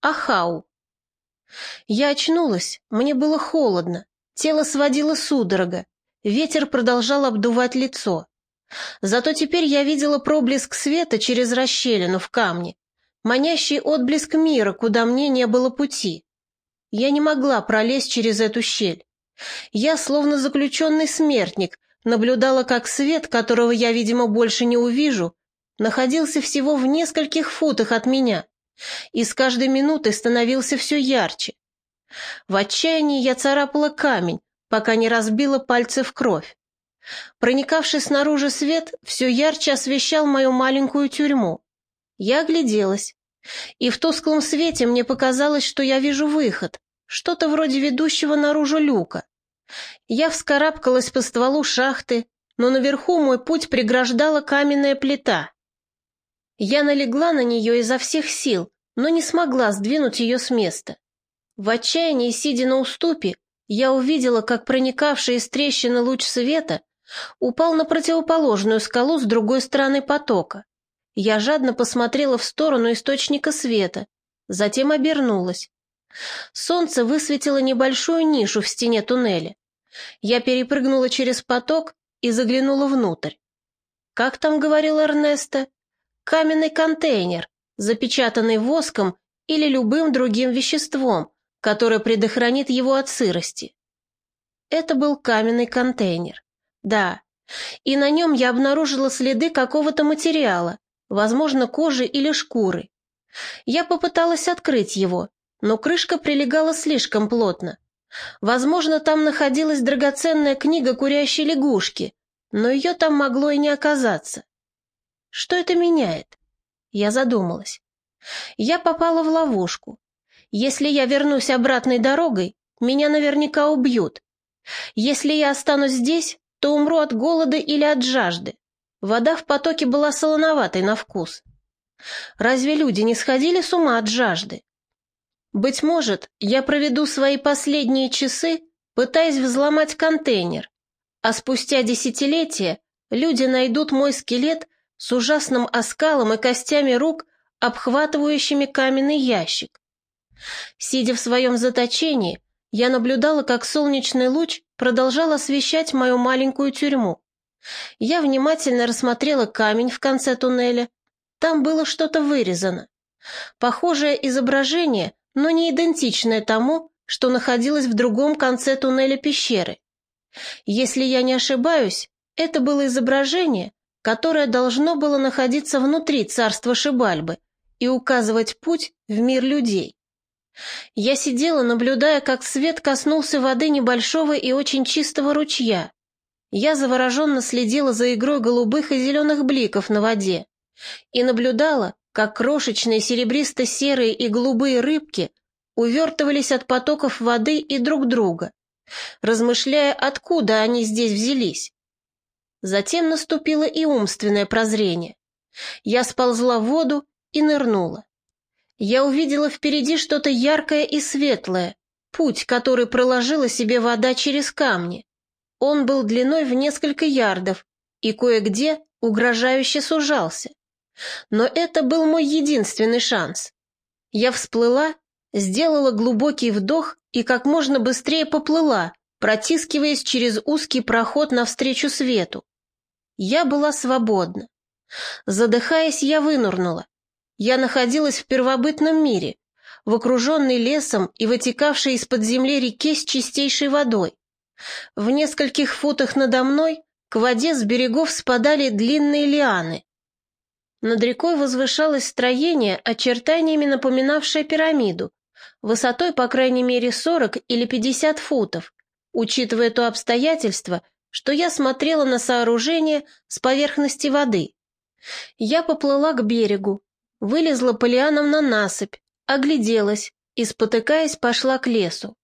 Ахау. Я очнулась, мне было холодно, тело сводило судорога, ветер продолжал обдувать лицо. Зато теперь я видела проблеск света через расщелину в камне, манящий отблеск мира, куда мне не было пути. Я не могла пролезть через эту щель. Я, словно заключенный смертник, наблюдала, как свет, которого я, видимо, больше не увижу, находился всего в нескольких футах от меня, и с каждой минутой становился все ярче. В отчаянии я царапала камень, пока не разбила пальцы в кровь. Проникавший снаружи свет все ярче освещал мою маленькую тюрьму. Я огляделась, и в тусклом свете мне показалось, что я вижу выход, что-то вроде ведущего наружу люка. Я вскарабкалась по стволу шахты, но наверху мой путь преграждала каменная плита. Я налегла на нее изо всех сил, но не смогла сдвинуть ее с места. В отчаянии, сидя на уступе, я увидела, как проникавший из трещины луч света упал на противоположную скалу с другой стороны потока. Я жадно посмотрела в сторону источника света, затем обернулась. Солнце высветило небольшую нишу в стене туннеля. Я перепрыгнула через поток и заглянула внутрь. Как там говорил Эрнесто? Каменный контейнер, запечатанный воском или любым другим веществом, которое предохранит его от сырости. Это был каменный контейнер. Да, и на нем я обнаружила следы какого-то материала, возможно, кожи или шкуры. Я попыталась открыть его, но крышка прилегала слишком плотно. Возможно, там находилась драгоценная книга курящей лягушки, но ее там могло и не оказаться. Что это меняет? Я задумалась. Я попала в ловушку. Если я вернусь обратной дорогой, меня наверняка убьют. Если я останусь здесь, то умру от голода или от жажды. Вода в потоке была солоноватой на вкус. Разве люди не сходили с ума от жажды? Быть может, я проведу свои последние часы, пытаясь взломать контейнер, а спустя десятилетия люди найдут мой скелет с ужасным оскалом и костями рук, обхватывающими каменный ящик. Сидя в своем заточении, я наблюдала, как солнечный луч продолжал освещать мою маленькую тюрьму. Я внимательно рассмотрела камень в конце туннеля. Там было что-то вырезано. Похожее изображение, но не идентичное тому, что находилось в другом конце туннеля пещеры. Если я не ошибаюсь, это было изображение, которое должно было находиться внутри царства Шибальбы и указывать путь в мир людей. Я сидела, наблюдая, как свет коснулся воды небольшого и очень чистого ручья. Я завороженно следила за игрой голубых и зеленых бликов на воде и наблюдала, как крошечные серебристо-серые и голубые рыбки увертывались от потоков воды и друг друга, размышляя, откуда они здесь взялись. Затем наступило и умственное прозрение. Я сползла в воду и нырнула. Я увидела впереди что-то яркое и светлое, путь, который проложила себе вода через камни. Он был длиной в несколько ярдов и кое-где угрожающе сужался. Но это был мой единственный шанс. Я всплыла, сделала глубокий вдох и как можно быстрее поплыла, протискиваясь через узкий проход навстречу свету. Я была свободна. Задыхаясь, я вынурнула. Я находилась в первобытном мире, в окруженной лесом и вытекавшей из-под земли реке с чистейшей водой. В нескольких футах надо мной к воде с берегов спадали длинные лианы. Над рекой возвышалось строение, очертаниями напоминавшее пирамиду, высотой по крайней мере 40 или 50 футов, учитывая то обстоятельство, что я смотрела на сооружение с поверхности воды. Я поплыла к берегу, Вылезла по лианам на насыпь, огляделась и, спотыкаясь, пошла к лесу.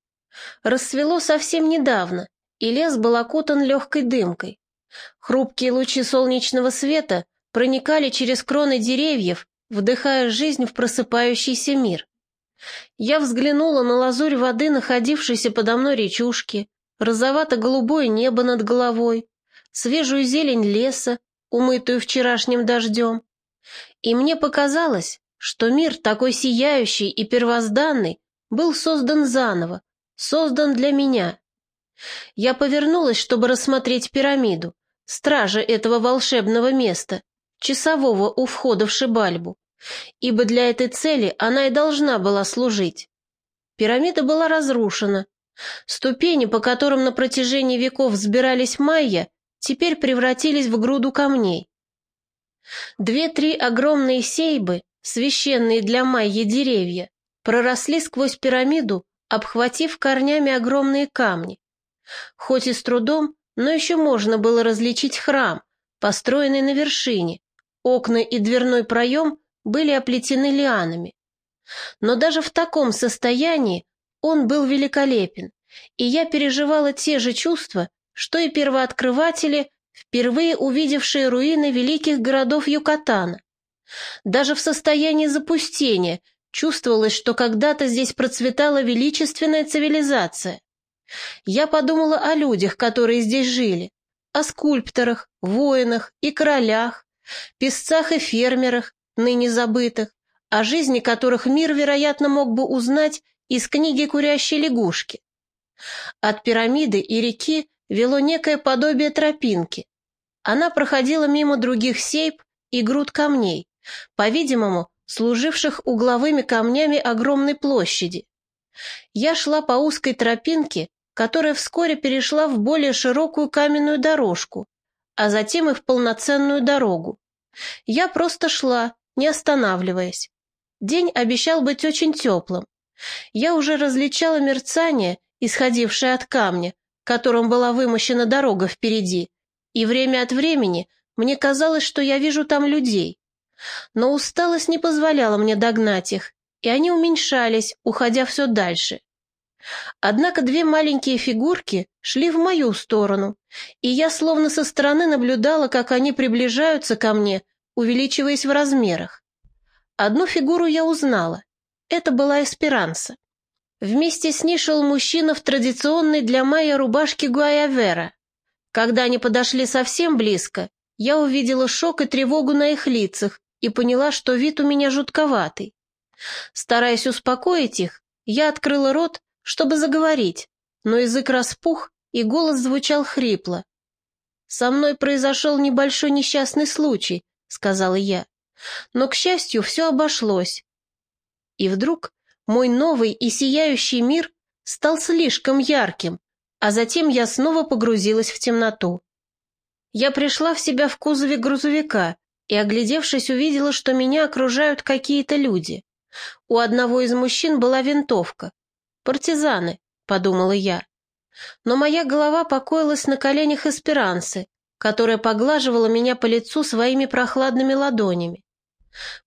Рассвело совсем недавно, и лес был окутан легкой дымкой. Хрупкие лучи солнечного света проникали через кроны деревьев, вдыхая жизнь в просыпающийся мир. Я взглянула на лазурь воды, находившейся подо мной речушки, розовато-голубое небо над головой, свежую зелень леса, умытую вчерашним дождем, и мне показалось, что мир, такой сияющий и первозданный, был создан заново, создан для меня. Я повернулась, чтобы рассмотреть пирамиду, стража этого волшебного места, часового у входа в Шибальбу, ибо для этой цели она и должна была служить. Пирамида была разрушена. Ступени, по которым на протяжении веков взбирались майя, теперь превратились в груду камней. Две-три огромные сейбы, священные для майя деревья, проросли сквозь пирамиду, обхватив корнями огромные камни. Хоть и с трудом, но еще можно было различить храм, построенный на вершине. Окна и дверной проем были оплетены лианами. Но даже в таком состоянии он был великолепен, и я переживала те же чувства, что и первооткрыватели, впервые увидевшие руины великих городов Юкатана. Даже в состоянии запустения чувствовалось, что когда-то здесь процветала величественная цивилизация. Я подумала о людях, которые здесь жили, о скульпторах, воинах и королях, песцах и фермерах, ныне забытых, о жизни которых мир, вероятно, мог бы узнать из книги «Курящей лягушки». От пирамиды и реки вело некое подобие тропинки. Она проходила мимо других сейп и груд камней, по-видимому, служивших угловыми камнями огромной площади. Я шла по узкой тропинке, которая вскоре перешла в более широкую каменную дорожку, а затем и в полноценную дорогу. Я просто шла, не останавливаясь. День обещал быть очень теплым. Я уже различала мерцание, исходившее от камня, которым была вымощена дорога впереди, и время от времени мне казалось, что я вижу там людей. Но усталость не позволяла мне догнать их, и они уменьшались, уходя все дальше. Однако две маленькие фигурки шли в мою сторону, и я словно со стороны наблюдала, как они приближаются ко мне, увеличиваясь в размерах. Одну фигуру я узнала. Это была Эсперанса. Вместе с ней шел мужчина в традиционной для майя рубашке Гуайавера. Когда они подошли совсем близко, я увидела шок и тревогу на их лицах и поняла, что вид у меня жутковатый. Стараясь успокоить их, я открыла рот чтобы заговорить, но язык распух, и голос звучал хрипло. «Со мной произошел небольшой несчастный случай», — сказала я. «Но, к счастью, все обошлось». И вдруг мой новый и сияющий мир стал слишком ярким, а затем я снова погрузилась в темноту. Я пришла в себя в кузове грузовика и, оглядевшись, увидела, что меня окружают какие-то люди. У одного из мужчин была винтовка, «Партизаны», — подумала я. Но моя голова покоилась на коленях эсперанцы, которая поглаживала меня по лицу своими прохладными ладонями.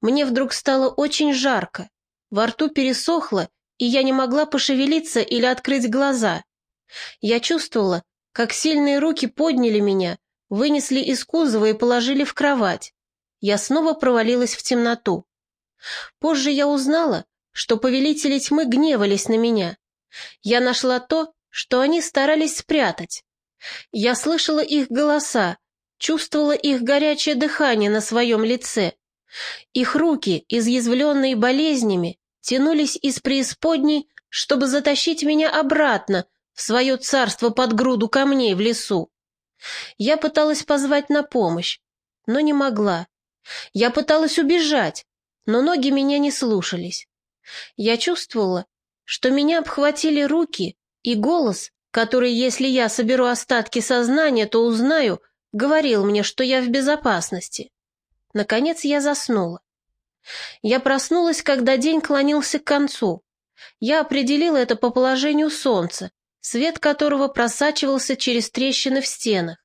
Мне вдруг стало очень жарко, во рту пересохло, и я не могла пошевелиться или открыть глаза. Я чувствовала, как сильные руки подняли меня, вынесли из кузова и положили в кровать. Я снова провалилась в темноту. Позже я узнала, что повелители тьмы гневались на меня. Я нашла то, что они старались спрятать. Я слышала их голоса, чувствовала их горячее дыхание на своем лице. Их руки, изъязвленные болезнями, тянулись из преисподней, чтобы затащить меня обратно в свое царство под груду камней в лесу. Я пыталась позвать на помощь, но не могла. Я пыталась убежать, но ноги меня не слушались. Я чувствовала, что меня обхватили руки, и голос, который, если я соберу остатки сознания, то узнаю, говорил мне, что я в безопасности. Наконец я заснула. Я проснулась, когда день клонился к концу. Я определила это по положению солнца, свет которого просачивался через трещины в стенах.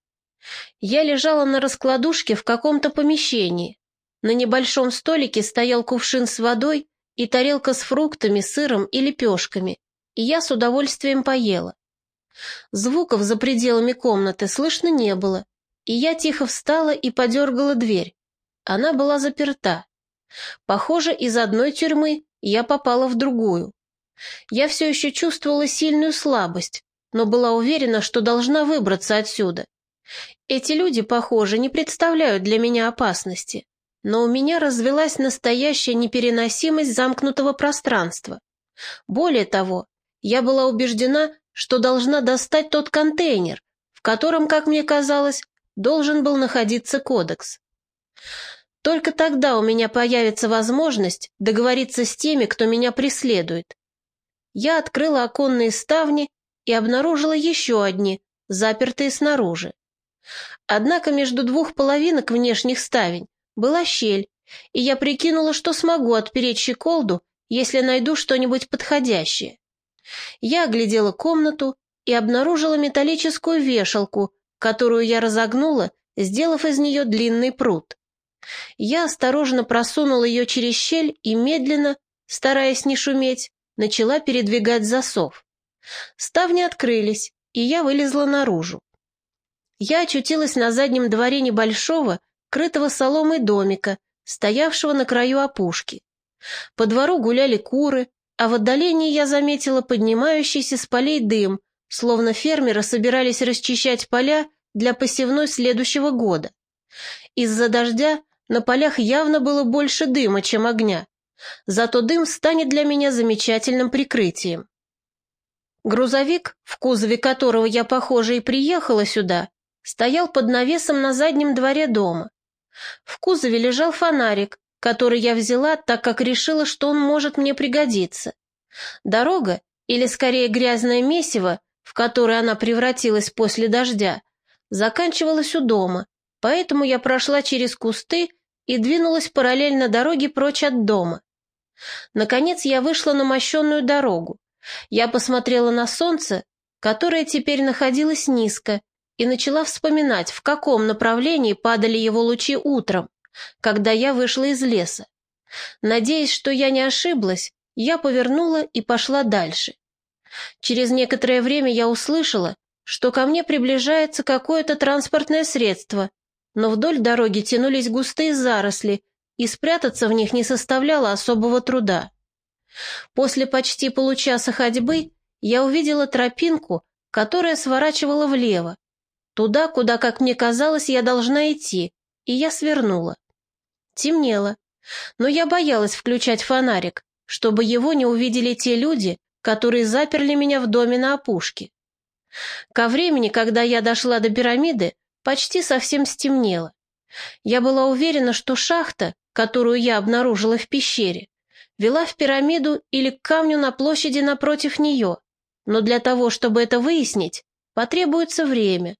Я лежала на раскладушке в каком-то помещении. На небольшом столике стоял кувшин с водой, и тарелка с фруктами, сыром и лепешками, и я с удовольствием поела. Звуков за пределами комнаты слышно не было, и я тихо встала и подергала дверь. Она была заперта. Похоже, из одной тюрьмы я попала в другую. Я все еще чувствовала сильную слабость, но была уверена, что должна выбраться отсюда. Эти люди, похоже, не представляют для меня опасности. но у меня развелась настоящая непереносимость замкнутого пространства. Более того, я была убеждена, что должна достать тот контейнер, в котором, как мне казалось, должен был находиться кодекс. Только тогда у меня появится возможность договориться с теми, кто меня преследует. Я открыла оконные ставни и обнаружила еще одни, запертые снаружи. Однако между двух половинок внешних ставень была щель, и я прикинула, что смогу отпереть щеколду, если найду что-нибудь подходящее. Я оглядела комнату и обнаружила металлическую вешалку, которую я разогнула, сделав из нее длинный пруд. Я осторожно просунула ее через щель и медленно, стараясь не шуметь, начала передвигать засов. Ставни открылись, и я вылезла наружу. Я очутилась на заднем дворе небольшого, крытого соломой домика, стоявшего на краю опушки. По двору гуляли куры, а в отдалении я заметила поднимающийся с полей дым, словно фермеры собирались расчищать поля для посевной следующего года. Из-за дождя на полях явно было больше дыма, чем огня. Зато дым станет для меня замечательным прикрытием. Грузовик, в кузове которого я, похоже, и приехала сюда, стоял под навесом на заднем дворе дома. В кузове лежал фонарик, который я взяла, так как решила, что он может мне пригодиться. Дорога, или скорее грязное месиво, в которое она превратилась после дождя, заканчивалась у дома, поэтому я прошла через кусты и двинулась параллельно дороге прочь от дома. Наконец я вышла на мощенную дорогу. Я посмотрела на солнце, которое теперь находилось низко, и начала вспоминать, в каком направлении падали его лучи утром, когда я вышла из леса. Надеясь, что я не ошиблась, я повернула и пошла дальше. Через некоторое время я услышала, что ко мне приближается какое-то транспортное средство, но вдоль дороги тянулись густые заросли, и спрятаться в них не составляло особого труда. После почти получаса ходьбы я увидела тропинку, которая сворачивала влево, туда, куда, как мне казалось, я должна идти, и я свернула. Темнело, но я боялась включать фонарик, чтобы его не увидели те люди, которые заперли меня в доме на опушке. Ко времени, когда я дошла до пирамиды, Почти совсем стемнело. Я была уверена, что шахта, которую я обнаружила в пещере, вела в пирамиду или к камню на площади напротив нее, но для того, чтобы это выяснить, потребуется время.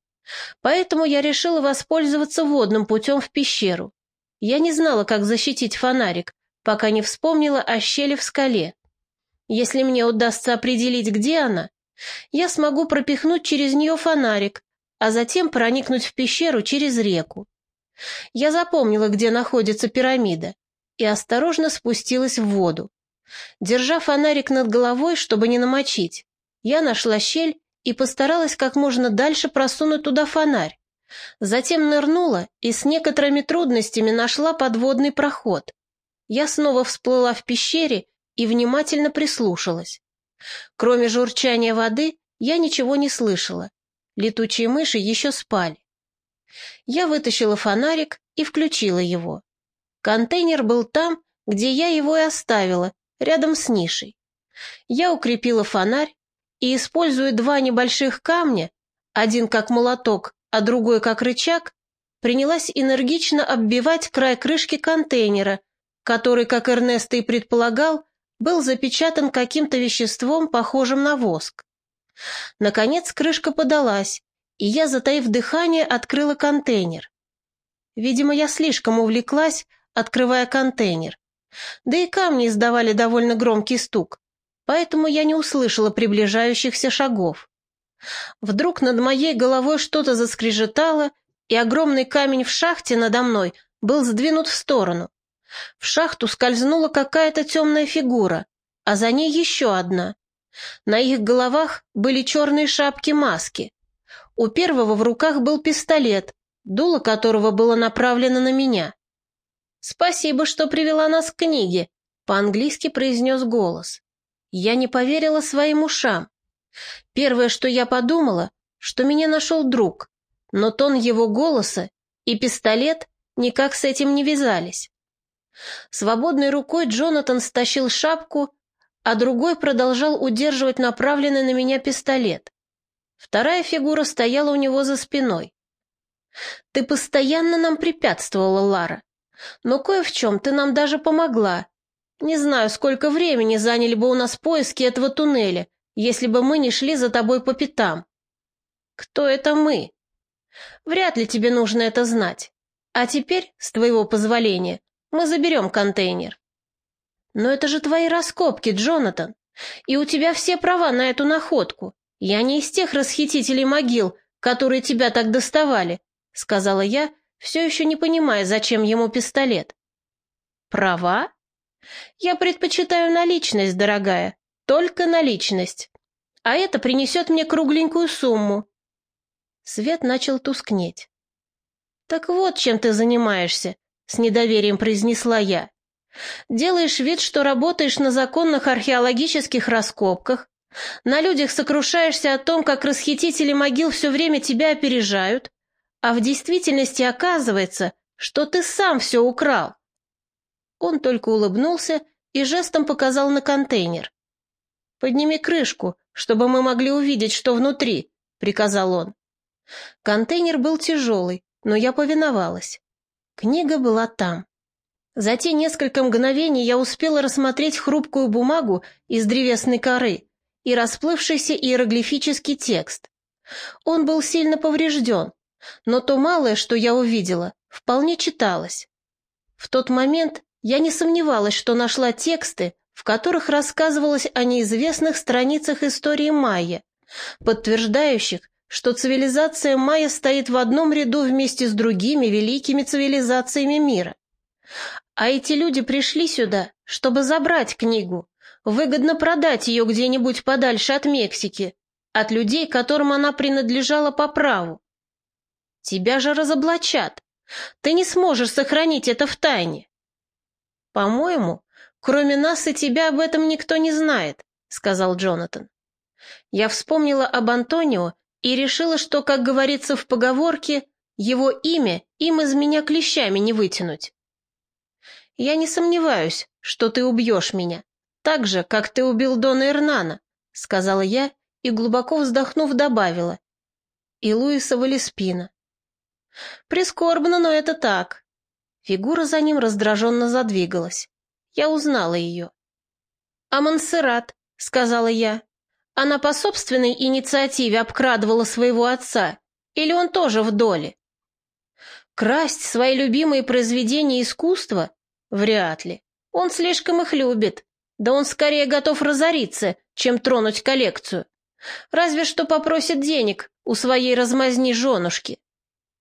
Поэтому я решила воспользоваться водным путем в пещеру. Я не знала, как защитить фонарик, пока не вспомнила о щели в скале. Если мне удастся определить, где она, я смогу пропихнуть через нее фонарик, а затем проникнуть в пещеру через реку. Я запомнила, где находится пирамида, и осторожно спустилась в воду. Держа фонарик над головой, чтобы не намочить, я нашла щель и постаралась как можно дальше просунуть туда фонарь. Затем нырнула и с некоторыми трудностями нашла подводный проход. Я снова всплыла в пещере и внимательно прислушалась. Кроме журчания воды я ничего не слышала. Летучие мыши еще спали. Я вытащила фонарик и включила его. Контейнер был там, где я его и оставила, рядом с нишей. Я укрепила фонарь и, используя два небольших камня, один как молоток, а другой как рычаг, принялась энергично оббивать край крышки контейнера, который, как Эрнест и предполагал, был запечатан каким-то веществом, похожим на воск. Наконец крышка подалась, и я, затаив дыхание, открыла контейнер. Видимо, я слишком увлеклась, открывая контейнер. Да и камни издавали довольно громкий стук, поэтому я не услышала приближающихся шагов. Вдруг над моей головой что-то заскрежетало, и огромный камень в шахте надо мной был сдвинут в сторону. В шахту скользнула какая-то темная фигура, а за ней еще одна. На их головах были черные шапки-маски. У первого в руках был пистолет, дуло которого было направлено на меня. «Спасибо, что привела нас к книге», — по-английски произнес голос. Я не поверила своим ушам. Первое, что я подумала, что меня нашел друг, но тон его голоса и пистолет никак с этим не вязались. Свободной рукой Джонатан стащил шапку, а другой продолжал удерживать направленный на меня пистолет. Вторая фигура стояла у него за спиной. «Ты постоянно нам препятствовала, Лара, но кое в чем ты нам даже помогла. Не знаю, сколько времени заняли бы у нас поиски этого туннеля, если бы мы не шли за тобой по пятам. Кто это мы? Вряд ли тебе нужно это знать. А теперь, с твоего позволения, мы заберем контейнер. Но это же твои раскопки, Джонатан. И у тебя все права на эту находку. Я не из тех расхитителей могил, которые тебя так доставали, сказала я, все еще не понимая, зачем ему пистолет. Права? Я предпочитаю наличность, дорогая, только наличность. А это принесет мне кругленькую сумму. Свет начал тускнеть. Так вот, чем ты занимаешься, с недоверием произнесла я. Делаешь вид, что работаешь на законных археологических раскопках, на людях сокрушаешься о том, как расхитители могил все время тебя опережают, а в действительности оказывается, что ты сам все украл. Он только улыбнулся и жестом показал на контейнер. «Подними крышку, чтобы мы могли увидеть, что внутри», — приказал он. Контейнер был тяжелый, но я повиновалась. Книга была там. За те несколько мгновений я успела рассмотреть хрупкую бумагу из древесной коры и расплывшийся иероглифический текст. Он был сильно поврежден, но то малое, что я увидела, вполне читалось. В тот момент я не сомневалась, что нашла тексты, в которых рассказывалось о неизвестных страницах истории майя, подтверждающих, что цивилизация майя стоит в одном ряду вместе с другими великими цивилизациями мира. А эти люди пришли сюда, чтобы забрать книгу, выгодно продать ее где-нибудь подальше от Мексики, от людей, которым она принадлежала по праву. Тебя же разоблачат. Ты не сможешь сохранить это в тайне. По-моему, кроме нас и тебя об этом никто не знает, сказал Джонатан. Я вспомнила об Антонио и решила, что, как говорится в поговорке, его имя им из меня клещами не вытянуть. Я не сомневаюсь, что ты убьешь меня, так же, как ты убил Дона Эрнана, сказала я и, глубоко вздохнув, добавила. И Луиса Валеспина. Прискорбно, но это так. Фигура за ним раздраженно задвигалась. Я узнала ее. «А Монсеррат», — сказала я. Она по собственной инициативе обкрадывала своего отца, или он тоже в доле? Красть свои любимые произведения искусства? Вряд ли. Он слишком их любит. Да он скорее готов разориться, чем тронуть коллекцию. Разве что попросит денег у своей размазни женушки.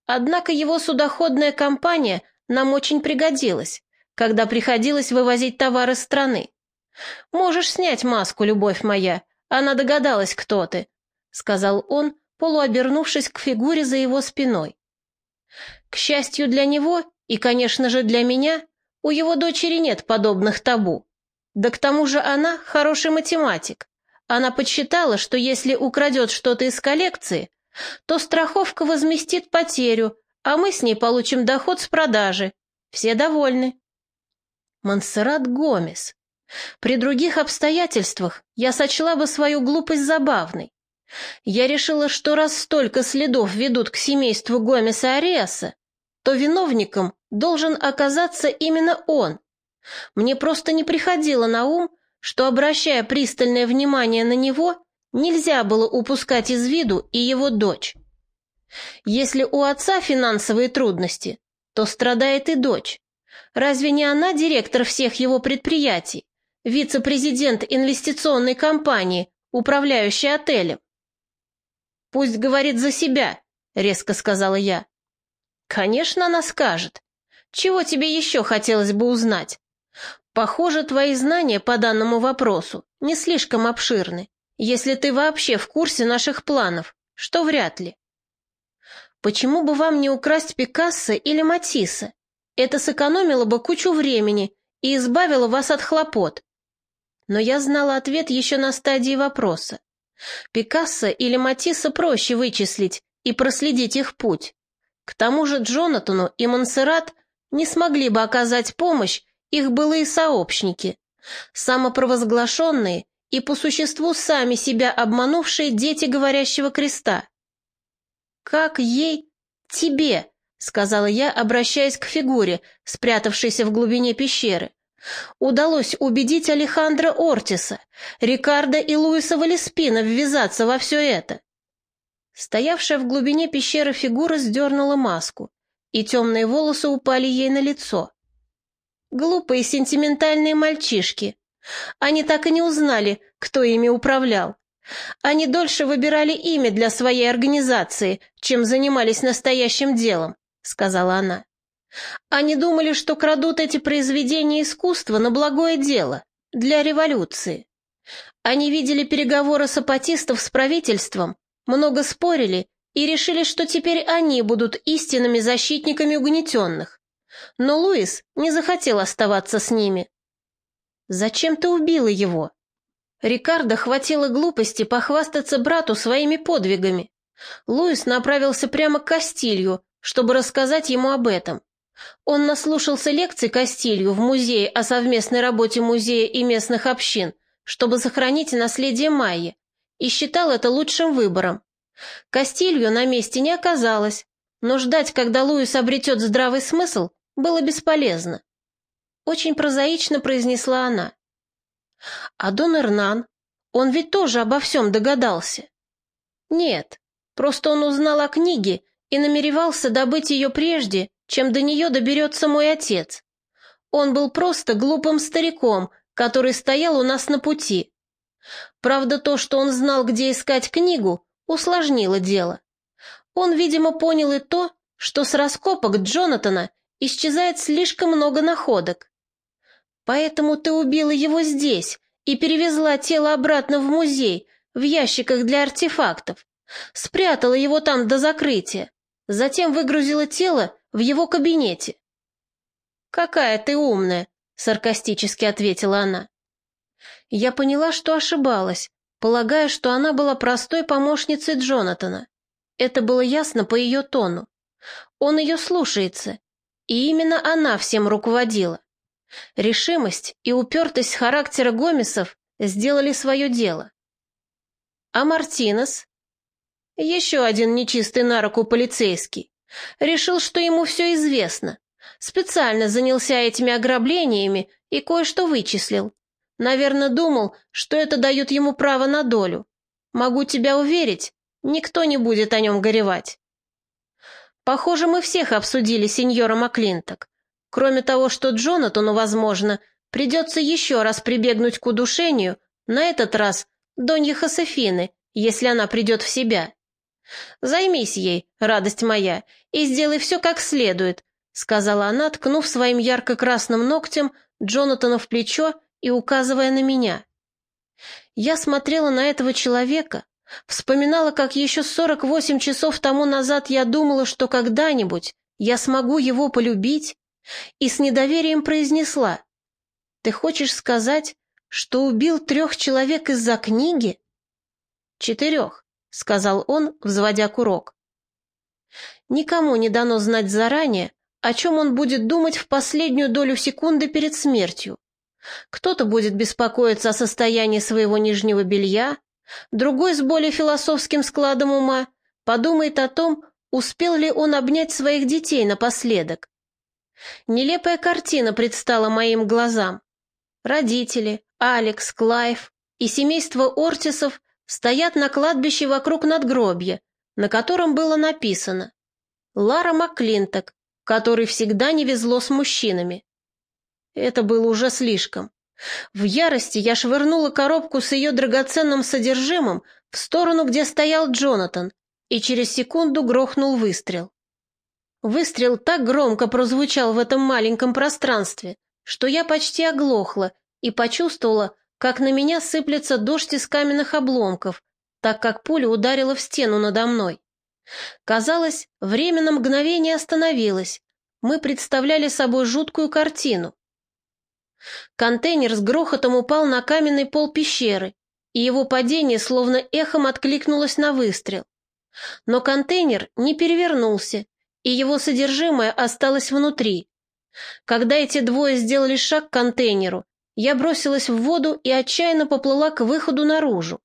Однако его судоходная компания нам очень пригодилась, когда приходилось вывозить товары страны. Можешь снять маску, любовь моя, она догадалась, кто ты», — сказал он, полуобернувшись к фигуре за его спиной. К счастью для него и, конечно же, для меня, у его дочери нет подобных табу. Да к тому же она хороший математик. Она подсчитала, что если украдет что-то из коллекции, то страховка возместит потерю, а мы с ней получим доход с продажи. Все довольны. Монсеррат Гомес. При других обстоятельствах я сочла бы свою глупость забавной. Я решила, что раз столько следов ведут к семейству Гомеса Ариаса, то виновником должен оказаться именно он. Мне просто не приходило на ум, что, обращая пристальное внимание на него, нельзя было упускать из виду и его дочь. Если у отца финансовые трудности, то страдает и дочь. Разве не она директор всех его предприятий? вице-президент инвестиционной компании, управляющий отелем. «Пусть говорит за себя», — резко сказала я. «Конечно, она скажет. Чего тебе еще хотелось бы узнать? Похоже, твои знания по данному вопросу не слишком обширны, если ты вообще в курсе наших планов, что вряд ли. Почему бы вам не украсть Пикассо или Матисса? Это сэкономило бы кучу времени и избавило вас от хлопот. Но я знала ответ еще на стадии вопроса. Пикассо или Матисса проще вычислить и проследить их путь. К тому же Джонатану и Монсеррат не смогли бы оказать помощь, их былые сообщники, самопровозглашенные и по существу сами себя обманувшие дети говорящего креста. «Как ей... тебе?» — сказала я, обращаясь к фигуре, спрятавшейся в глубине пещеры. Удалось убедить Алехандро Ортиса, Рикардо и Луиса Валеспина ввязаться во все это. Стоявшая в глубине пещеры фигура сдернула маску, и темные волосы упали ей на лицо. Глупые сентиментальные мальчишки. Они так и не узнали, кто ими управлял. Они дольше выбирали имя для своей организации, чем занимались настоящим делом, сказала она. Они думали, что крадут эти произведения искусства на благое дело, для революции. Они видели переговоры сапатистов с правительством, много спорили и решили, что теперь они будут истинными защитниками угнетенных. Но Луис не захотел оставаться с ними. «Зачем ты убила его?» Рикардо хватило глупости похвастаться брату своими подвигами. Луис направился прямо к Кастилью, чтобы рассказать ему об этом. Он наслушался лекций Кастилью в музее о совместной работе музея и местных общин, чтобы сохранить наследие Майи, и считал это лучшим выбором. Кастилью на месте не оказалось, но ждать, когда Луис обретет здравый смысл, было бесполезно. Очень прозаично произнесла она. А Дон Эрнан, он ведь тоже обо всем догадался. Нет, просто он узнал о книге и намеревался добыть ее прежде, чем до нее доберется мой отец. Он был просто глупым стариком, который стоял у нас на пути. Правда, то, что он знал, где искать книгу, усложнило дело. Он, видимо, понял и то, что с раскопок Джонатана исчезает слишком много находок. Поэтому ты убила его здесь и перевезла тело обратно в музей, в ящиках для артефактов. Спрятала его там до закрытия. Затем выгрузила тело в его кабинете. «Какая ты умная!» — саркастически ответила она. Я поняла, что ошибалась, полагая, что она была простой помощницей Джонатана. Это было ясно по ее тону. Он ее слушается, и именно она всем руководила. Решимость и упертость характера Гомесов сделали свое дело. А Мартинес? Еще один нечистый на руку полицейский. Решил, что ему все известно. Специально занялся этими ограблениями и кое-что вычислил. Наверное, думал, что это дает ему право на долю. Могу тебя уверить, никто не будет о нем горевать. Похоже, мы всех обсудили сеньора Маклинток. Кроме того, что Джонатану, возможно, придется еще раз прибегнуть к удушению, на этот раз Донья Хосефины, если она придет в себя. Займись ей, радость моя, и сделай все как следует», — сказала она, ткнув своим ярко-красным ногтем Джонатана в плечо и указывая на меня. Я смотрела на этого человека, вспоминала, как еще 48 часов тому назад я думала, что когда-нибудь я смогу его полюбить, и с недоверием произнесла, «Ты хочешь сказать, что убил трех человек из-за книги?» «Четырех», — сказал он, взводя курок. Никому не дано знать заранее, о чем он будет думать в последнюю долю секунды перед смертью. Кто-то будет беспокоиться о состоянии своего нижнего белья, другой с более философским складом ума подумает о том, успел ли он обнять своих детей напоследок. Нелепая картина предстала моим глазам. Родители, Алекс, Клайв и семейство Ортисов стоят на кладбище вокруг надгробья, на котором было написано Лара Маклинток, которой всегда не везло с мужчинами. Это было уже слишком. В ярости я швырнула коробку с ее драгоценным содержимым в сторону, где стоял Джонатан, и через секунду грохнул выстрел. Выстрел так громко прозвучал в этом маленьком пространстве, что я почти оглохла и почувствовала, как на меня сыплется дождь из каменных обломков, так как пуля ударила в стену надо мной. Казалось, время на мгновение остановилось. Мы представляли собой жуткую картину. Контейнер с грохотом упал на каменный пол пещеры, и его падение словно эхом откликнулось на выстрел. Но контейнер не перевернулся, и его содержимое осталось внутри. Когда эти двое сделали шаг к контейнеру, я бросилась в воду и отчаянно поплыла к выходу наружу.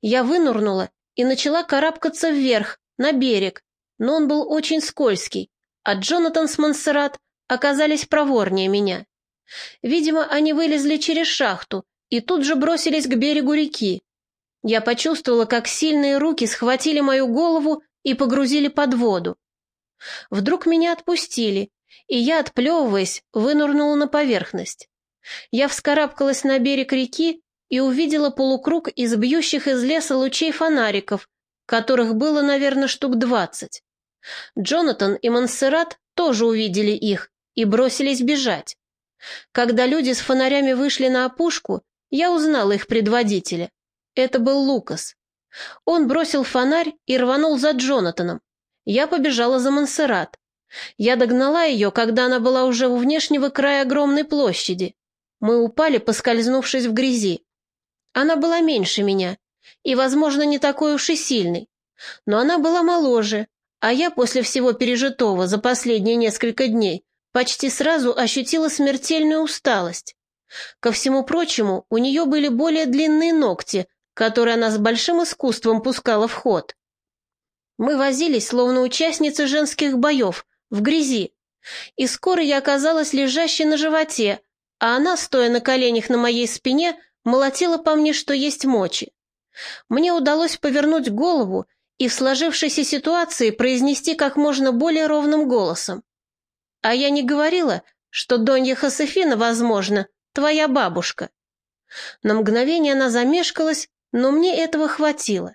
Я вынурнула и начала карабкаться вверх, на берег, но он был очень скользкий, а Джонатан с Монсеррат оказались проворнее меня. Видимо, они вылезли через шахту и тут же бросились к берегу реки. Я почувствовала, как сильные руки схватили мою голову и погрузили под воду. Вдруг меня отпустили, и я, отплевываясь, вынурнула на поверхность. Я вскарабкалась на берег реки и увидела полукруг из бьющих из леса лучей фонариков, которых было, наверное, штук двадцать. Джонатан и Монсеррат тоже увидели их и бросились бежать. Когда люди с фонарями вышли на опушку, я узнала их предводителя. Это был Лукас. Он бросил фонарь и рванул за Джонатаном. Я побежала за Монсеррат. Я догнала ее, когда она была уже у внешнего края огромной площади. Мы упали, поскользнувшись в грязи. Она была меньше меня и, возможно, не такой уж и сильной. Но она была моложе, а я после всего пережитого за последние несколько дней почти сразу ощутила смертельную усталость. Ко всему прочему, у нее были более длинные ногти, которые она с большим искусством пускала в ход. Мы возились, словно участницы женских боев, в грязи, и скоро я оказалась лежащей на животе, а она, стоя на коленях на моей спине, молотила по мне, что есть мочи. Мне удалось повернуть голову и в сложившейся ситуации произнести как можно более ровным голосом. А я не говорила, что Донья Хосефина, возможно, твоя бабушка. На мгновение она замешкалась, но мне этого хватило.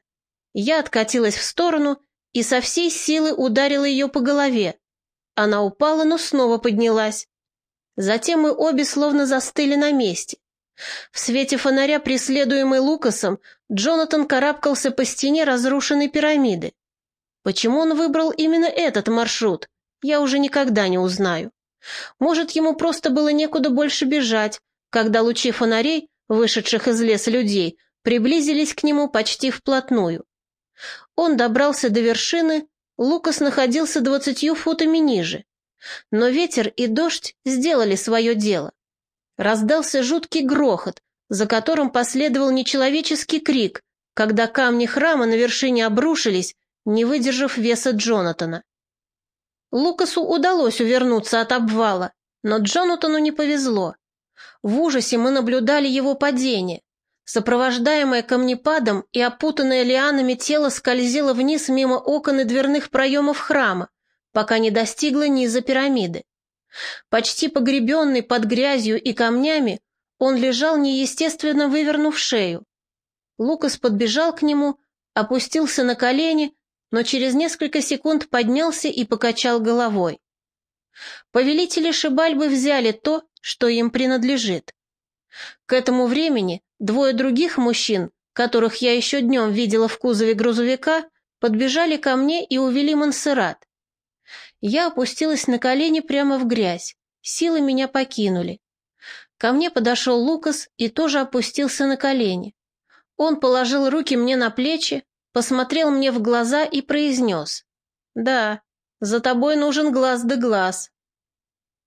Я откатилась в сторону и со всей силы ударила ее по голове. Она упала, но снова поднялась. Затем мы обе словно застыли на месте. В свете фонаря, преследуемый Лукасом, Джонатан карабкался по стене разрушенной пирамиды. Почему он выбрал именно этот маршрут, я уже никогда не узнаю. Может, ему просто было некуда больше бежать, когда лучи фонарей, вышедших из леса людей, приблизились к нему почти вплотную. Он добрался до вершины, Лукас находился двадцатью футами ниже. Но ветер и дождь сделали свое дело. Раздался жуткий грохот, за которым последовал нечеловеческий крик, когда камни храма на вершине обрушились, не выдержав веса Джонатана. Лукасу удалось увернуться от обвала, но Джонатану не повезло. В ужасе мы наблюдали его падение. Сопровождаемое камнепадом и опутанное лианами тело скользило вниз мимо окон и дверных проемов храма, пока не достигло низа пирамиды. Почти погребенный под грязью и камнями, он лежал неестественно вывернув шею. Лукас подбежал к нему, опустился на колени, но через несколько секунд поднялся и покачал головой. Повелители Шибальбы взяли то, что им принадлежит. К этому времени двое других мужчин, которых я еще днем видела в кузове грузовика, подбежали ко мне и увели Монсеррат. Я опустилась на колени прямо в грязь. Силы меня покинули. Ко мне подошел Лукас и тоже опустился на колени. Он положил руки мне на плечи, посмотрел мне в глаза и произнес. «Да, за тобой нужен глаз да глаз.